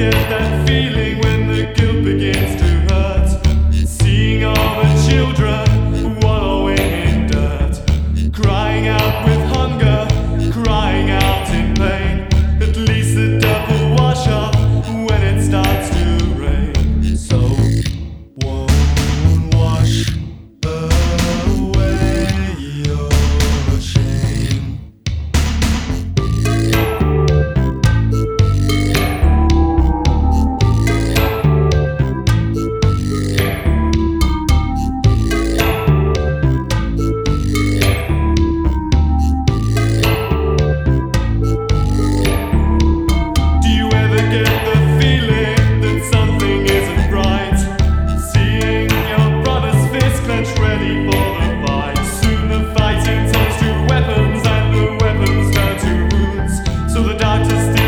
get that feeling when the guilt begins. still